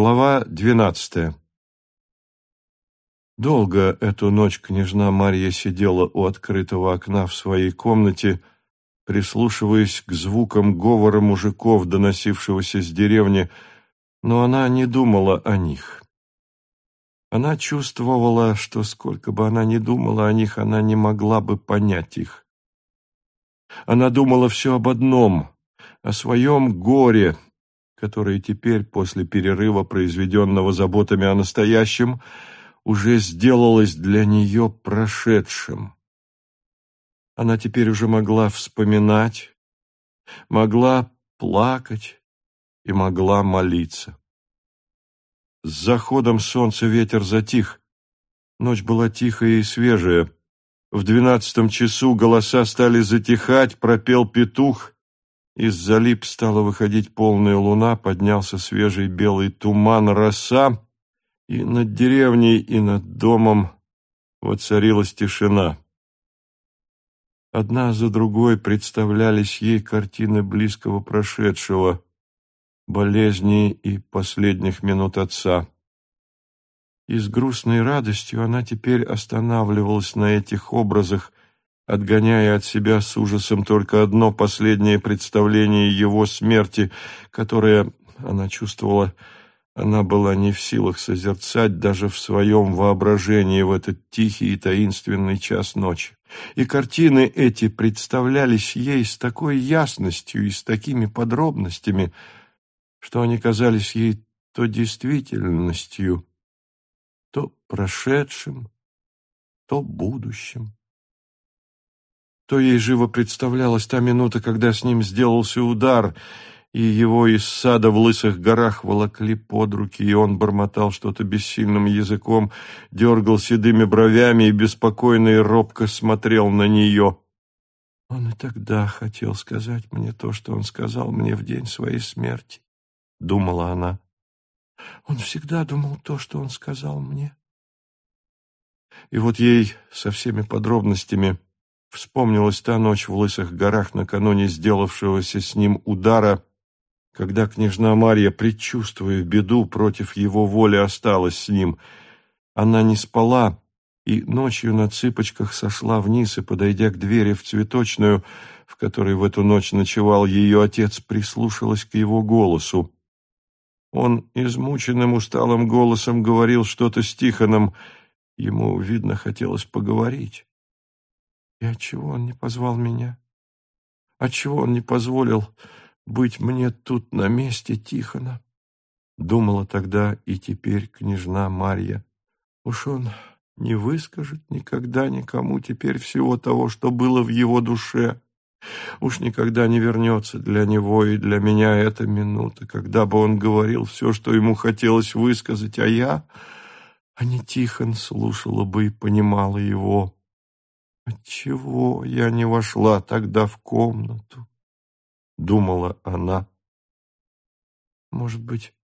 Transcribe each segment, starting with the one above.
Глава двенадцатая Долго эту ночь княжна Марья сидела у открытого окна в своей комнате, прислушиваясь к звукам говора мужиков, доносившегося с деревни, но она не думала о них. Она чувствовала, что сколько бы она ни думала о них, она не могла бы понять их. Она думала все об одном — о своем горе, которое теперь, после перерыва, произведенного заботами о настоящем, уже сделалось для нее прошедшим. Она теперь уже могла вспоминать, могла плакать и могла молиться. С заходом солнца ветер затих. Ночь была тихая и свежая. В двенадцатом часу голоса стали затихать, пропел петух. Из-за лип стала выходить полная луна, поднялся свежий белый туман, роса, и над деревней, и над домом воцарилась тишина. Одна за другой представлялись ей картины близкого прошедшего, болезни и последних минут отца. И с грустной радостью она теперь останавливалась на этих образах, отгоняя от себя с ужасом только одно последнее представление его смерти, которое, она чувствовала, она была не в силах созерцать даже в своем воображении в этот тихий и таинственный час ночи. И картины эти представлялись ей с такой ясностью и с такими подробностями, что они казались ей то действительностью, то прошедшим, то будущим. То ей живо представлялась та минута, когда с ним сделался удар, и его из сада в лысых горах волокли под руки, и он бормотал что-то бессильным языком, дергал седыми бровями и беспокойно и робко смотрел на нее. Он и тогда хотел сказать мне то, что он сказал мне в день своей смерти, — думала она. Он всегда думал то, что он сказал мне. И вот ей со всеми подробностями Вспомнилась та ночь в Лысых горах накануне сделавшегося с ним удара, когда княжна Марья, предчувствуя беду, против его воли осталась с ним. Она не спала и ночью на цыпочках сошла вниз и, подойдя к двери в цветочную, в которой в эту ночь ночевал ее отец, прислушалась к его голосу. Он измученным усталым голосом говорил что-то с Тихоном. Ему, видно, хотелось поговорить. И отчего он не позвал меня? Отчего он не позволил быть мне тут на месте Тихона? Думала тогда и теперь княжна Марья. Уж он не выскажет никогда никому теперь всего того, что было в его душе. Уж никогда не вернется для него и для меня эта минута, когда бы он говорил все, что ему хотелось высказать, а я, а не Тихон, слушала бы и понимала его. Отчего я не вошла тогда в комнату? Думала она. Может быть,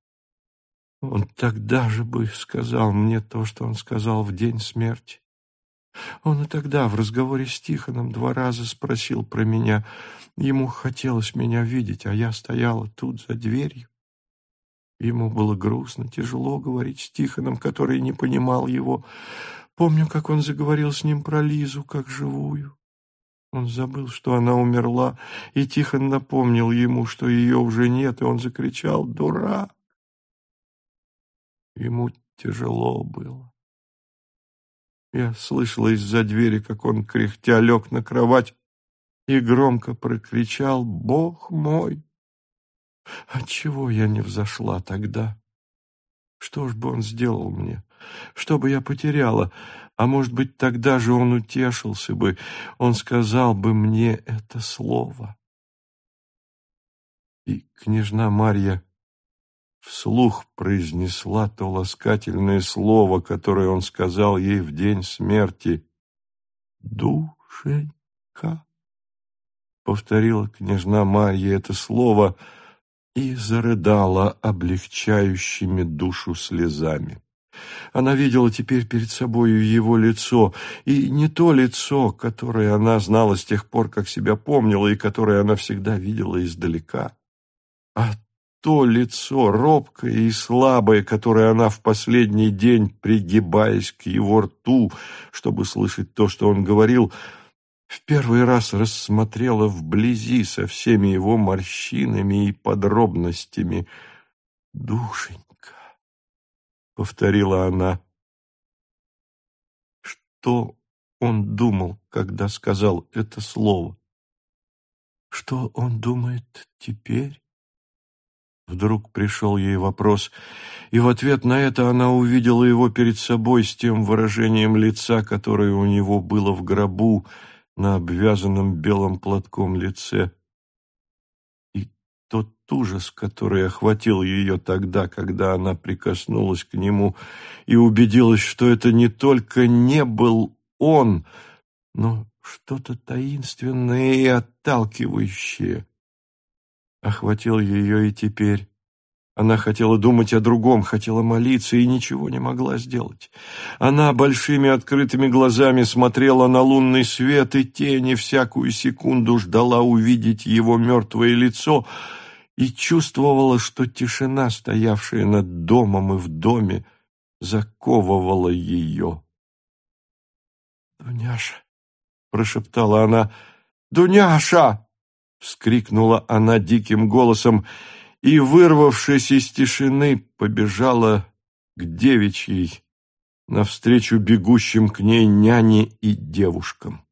он тогда же бы сказал мне то, что он сказал в день смерти. Он и тогда в разговоре с Тихоном два раза спросил про меня. Ему хотелось меня видеть, а я стояла тут за дверью. Ему было грустно, тяжело говорить с Тихоном, который не понимал его. Помню, как он заговорил с ним про Лизу, как живую. Он забыл, что она умерла, и Тихон напомнил ему, что ее уже нет, и он закричал «Дурак!». Ему тяжело было. Я слышала из-за двери, как он, кряхтя, лег на кровать и громко прокричал «Бог мой!». Отчего я не взошла тогда? Что ж бы он сделал мне? Что бы я потеряла? А может быть, тогда же он утешился бы, он сказал бы мне это слово. И княжна Марья вслух произнесла то ласкательное слово, которое он сказал ей в день смерти. «Душенька», — повторила княжна Марья это слово и зарыдала облегчающими душу слезами. Она видела теперь перед собою его лицо, и не то лицо, которое она знала с тех пор, как себя помнила, и которое она всегда видела издалека, а то лицо, робкое и слабое, которое она в последний день, пригибаясь к его рту, чтобы слышать то, что он говорил, в первый раз рассмотрела вблизи со всеми его морщинами и подробностями. «Душенька», — повторила она, — что он думал, когда сказал это слово? Что он думает теперь? Вдруг пришел ей вопрос, и в ответ на это она увидела его перед собой с тем выражением лица, которое у него было в гробу на обвязанном белым платком лице. И тот ужас, который охватил ее тогда, когда она прикоснулась к нему и убедилась, что это не только не был он, но что-то таинственное и отталкивающее охватил ее и теперь. Она хотела думать о другом, хотела молиться и ничего не могла сделать. Она большими открытыми глазами смотрела на лунный свет и тени, всякую секунду ждала увидеть его мертвое лицо и чувствовала, что тишина, стоявшая над домом и в доме, заковывала ее. «Дуняша!» — прошептала она. «Дуняша!» вскрикнула она диким голосом и, вырвавшись из тишины, побежала к девичьей, навстречу бегущим к ней няне и девушкам.